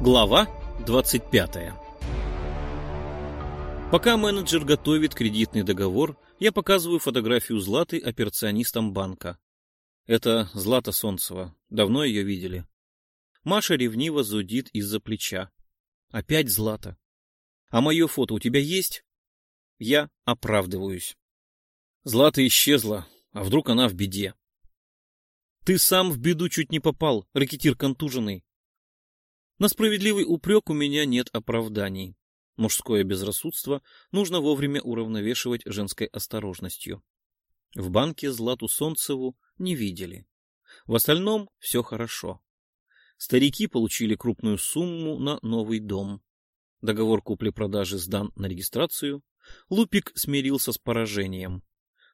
Глава 25 Пока менеджер готовит кредитный договор, я показываю фотографию Златы операционистам банка. Это Злата Солнцева. Давно ее видели. Маша ревниво зудит из-за плеча. Опять Злата. А мое фото у тебя есть? Я оправдываюсь. Злата исчезла, а вдруг она в беде? Ты сам в беду чуть не попал, ракетир контуженный. На справедливый упрек у меня нет оправданий. Мужское безрассудство нужно вовремя уравновешивать женской осторожностью. В банке Злату Солнцеву не видели. В остальном все хорошо. Старики получили крупную сумму на новый дом. Договор купли-продажи сдан на регистрацию. Лупик смирился с поражением.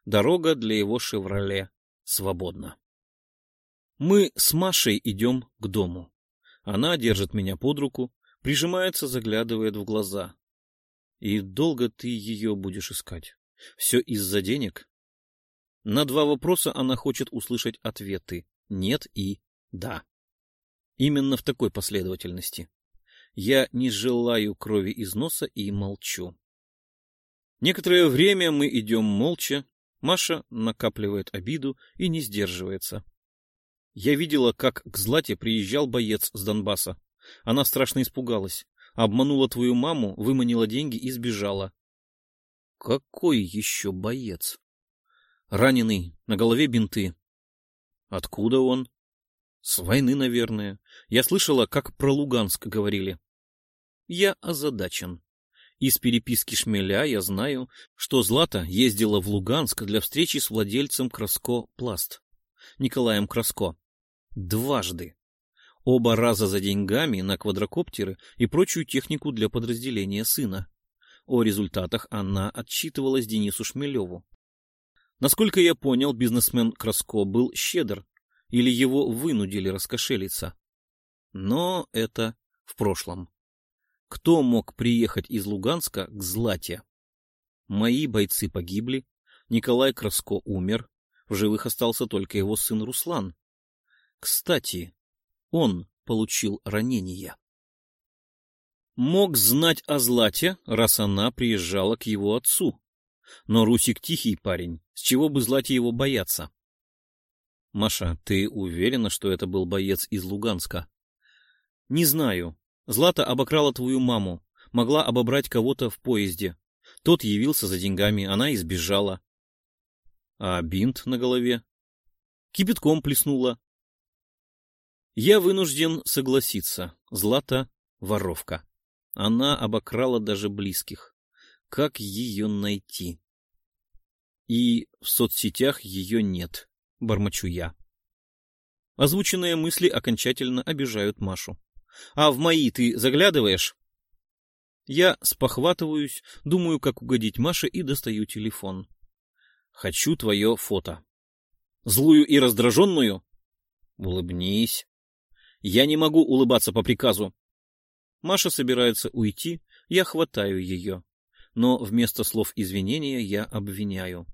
Дорога для его «Шевроле» свободна. Мы с Машей идем к дому. Она держит меня под руку, прижимается, заглядывает в глаза. И долго ты ее будешь искать? Все из-за денег? На два вопроса она хочет услышать ответы «нет» и «да». Именно в такой последовательности. Я не желаю крови из носа и молчу. Некоторое время мы идем молча. Маша накапливает обиду и не сдерживается. Я видела, как к Злате приезжал боец с Донбасса. Она страшно испугалась. Обманула твою маму, выманила деньги и сбежала. Какой еще боец? Раненый, на голове бинты. Откуда он? С войны, наверное. Я слышала, как про Луганск говорили. Я озадачен. Из переписки Шмеля я знаю, что Злата ездила в Луганск для встречи с владельцем Краско Пласт, Николаем Краско. Дважды. Оба раза за деньгами на квадрокоптеры и прочую технику для подразделения сына. О результатах она отчитывалась Денису Шмелеву. Насколько я понял, бизнесмен Краско был щедр, или его вынудили раскошелиться. Но это в прошлом. Кто мог приехать из Луганска к Злате? Мои бойцы погибли, Николай Краско умер, в живых остался только его сын Руслан. Кстати, он получил ранение. Мог знать о Злате, раз она приезжала к его отцу. Но Русик тихий парень, с чего бы Злате его бояться? Маша, ты уверена, что это был боец из Луганска? Не знаю. Злата обокрала твою маму, могла обобрать кого-то в поезде. Тот явился за деньгами, она избежала. А бинт на голове? Кипятком плеснула, я вынужден согласиться. Злата — воровка. Она обокрала даже близких. Как ее найти? И в соцсетях ее нет, бормочу я. Озвученные мысли окончательно обижают Машу. А в мои ты заглядываешь? Я спохватываюсь, думаю, как угодить Маше и достаю телефон. Хочу твое фото. Злую и раздраженную? Улыбнись. Я не могу улыбаться по приказу. Маша собирается уйти, я хватаю ее. Но вместо слов извинения я обвиняю.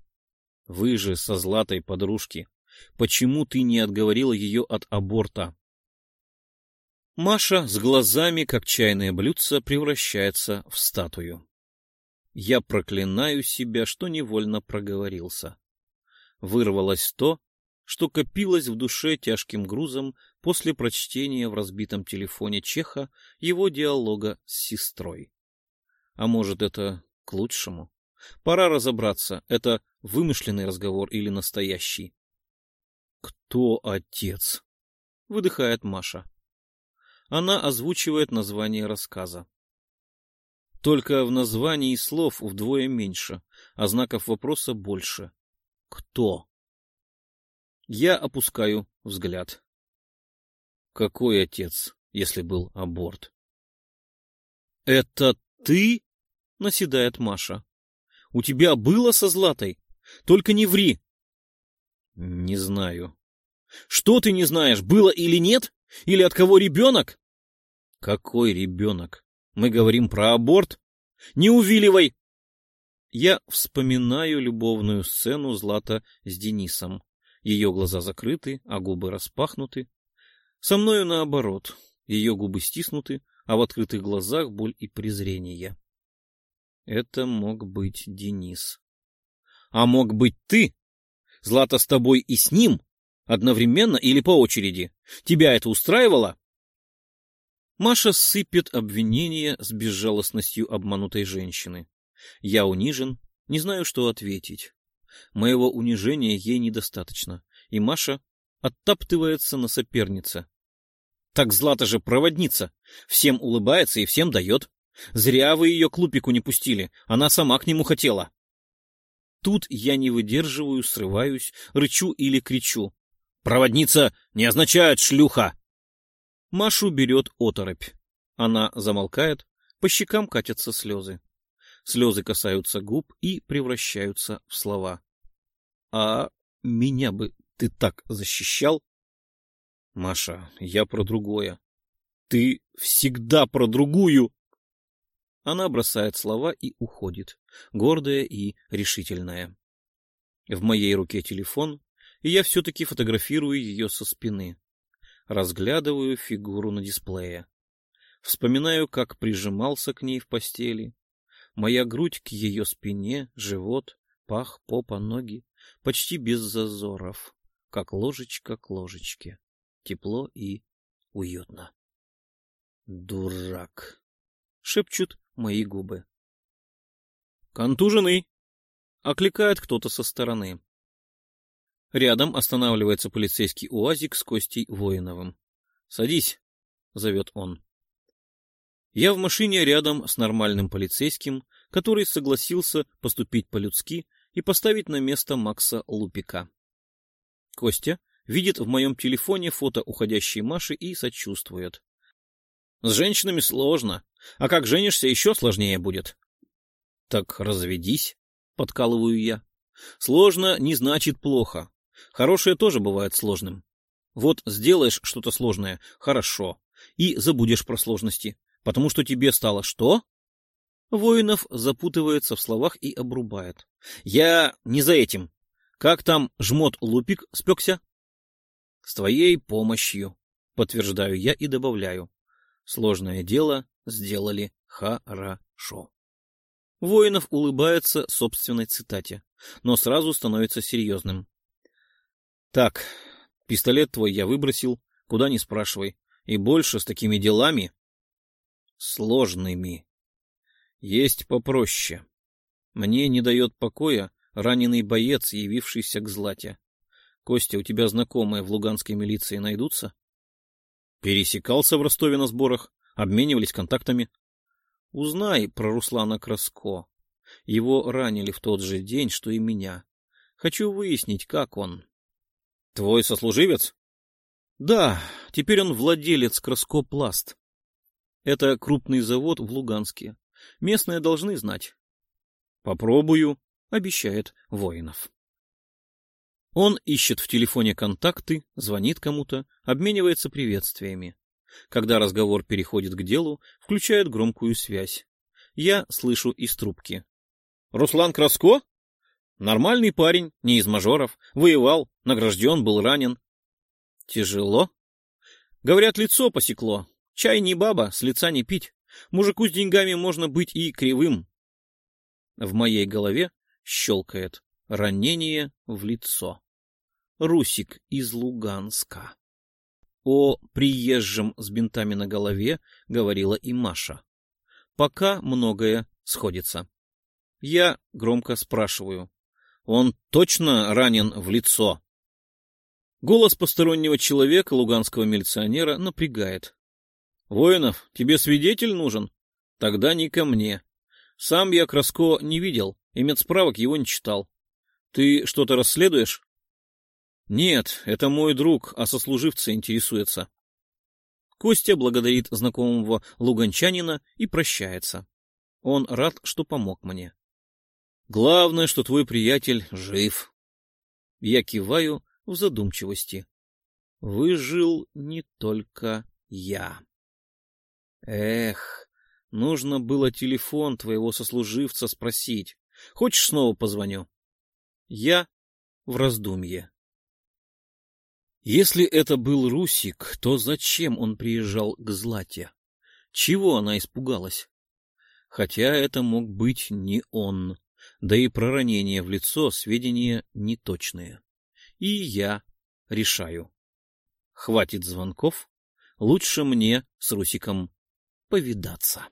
Вы же со Златой подружки. Почему ты не отговорила ее от аборта? Маша с глазами, как чайное блюдце, превращается в статую. Я проклинаю себя, что невольно проговорился. Вырвалось то, что копилось в душе тяжким грузом после прочтения в разбитом телефоне Чеха его диалога с сестрой. А может, это к лучшему? Пора разобраться, это вымышленный разговор или настоящий. «Кто отец?» — выдыхает Маша. Она озвучивает название рассказа. Только в названии слов вдвое меньше, а знаков вопроса больше. Кто? Я опускаю взгляд. Какой отец, если был аборт? — Это ты? — наседает Маша. — У тебя было со Златой? Только не ври. — Не знаю. — Что ты не знаешь, было или нет? Или от кого ребенок? — Какой ребенок? Мы говорим про аборт? — Не увиливай! Я вспоминаю любовную сцену Злата с Денисом. Ее глаза закрыты, а губы распахнуты. Со мною наоборот. Ее губы стиснуты, а в открытых глазах боль и презрение. Это мог быть Денис. А мог быть ты? Злата с тобой и с ним? Одновременно или по очереди? Тебя это устраивало? Маша сыпет обвинения с безжалостностью обманутой женщины. Я унижен, не знаю, что ответить. Моего унижения ей недостаточно, и Маша оттаптывается на сопернице. Так Злата же проводница, всем улыбается и всем дает. Зря вы ее к Лупику не пустили, она сама к нему хотела. Тут я не выдерживаю, срываюсь, рычу или кричу. «Проводница не означает шлюха!» Машу берет оторопь. Она замолкает, по щекам катятся слезы. Слезы касаются губ и превращаются в слова. «А меня бы ты так защищал?» «Маша, я про другое. Ты всегда про другую!» Она бросает слова и уходит, гордая и решительная. В моей руке телефон, и я все-таки фотографирую ее со спины. Разглядываю фигуру на дисплее. Вспоминаю, как прижимался к ней в постели, Моя грудь к ее спине, живот, пах, попа, ноги, почти без зазоров, как ложечка к ложечке. Тепло и уютно. Дурак, шепчут мои губы. Контуженный, окликает кто-то со стороны. Рядом останавливается полицейский УАЗик с Костей Воиновым. «Садись», — зовет он. Я в машине рядом с нормальным полицейским, который согласился поступить по-людски и поставить на место Макса Лупика. Костя видит в моем телефоне фото уходящей Маши и сочувствует. С женщинами сложно, а как женишься, еще сложнее будет. Так разведись, подкалываю я. Сложно не значит плохо. Хорошее тоже бывает сложным. Вот сделаешь что-то сложное — хорошо, и забудешь про сложности, Потому что тебе стало что? Воинов запутывается в словах и обрубает. Я не за этим. Как там жмот Лупик спекся? С твоей помощью, подтверждаю я и добавляю. Сложное дело сделали хорошо. Воинов улыбается собственной цитате, но сразу становится серьезным. Так, пистолет твой я выбросил, куда не спрашивай, и больше с такими делами сложными. Есть попроще. Мне не дает покоя раненый боец, явившийся к Злате. Костя, у тебя знакомые в луганской милиции найдутся? Пересекался в Ростове на сборах, обменивались контактами. Узнай про Руслана Краско. Его ранили в тот же день, что и меня. Хочу выяснить, как он. Твой сослуживец? Да, теперь он владелец Краско Пласт. Это крупный завод в Луганске. Местные должны знать. Попробую, обещает Воинов. Он ищет в телефоне контакты, звонит кому-то, обменивается приветствиями. Когда разговор переходит к делу, включает громкую связь. Я слышу из трубки. «Руслан Краско? Нормальный парень, не из мажоров. Воевал, награжден, был ранен. Тяжело? Говорят, лицо посекло. Чай не баба, с лица не пить. Мужику с деньгами можно быть и кривым. В моей голове щелкает ранение в лицо. Русик из Луганска. О приезжем с бинтами на голове говорила и Маша. Пока многое сходится. Я громко спрашиваю. Он точно ранен в лицо? Голос постороннего человека, луганского милиционера, напрягает. Воинов, тебе свидетель нужен? Тогда не ко мне. Сам я Краско не видел, и медсправок его не читал. Ты что-то расследуешь? Нет, это мой друг, а сослуживцы интересуется. Костя благодарит знакомого луганчанина и прощается. Он рад, что помог мне. Главное, что твой приятель жив. Я киваю в задумчивости. Выжил не только я. Эх, нужно было телефон твоего сослуживца спросить. Хочешь, снова позвоню? Я в раздумье. Если это был Русик, то зачем он приезжал к Злате? Чего она испугалась? Хотя это мог быть не он, да и про ранение в лицо сведения неточные. И я решаю. Хватит звонков, лучше мне с Русиком повидаться.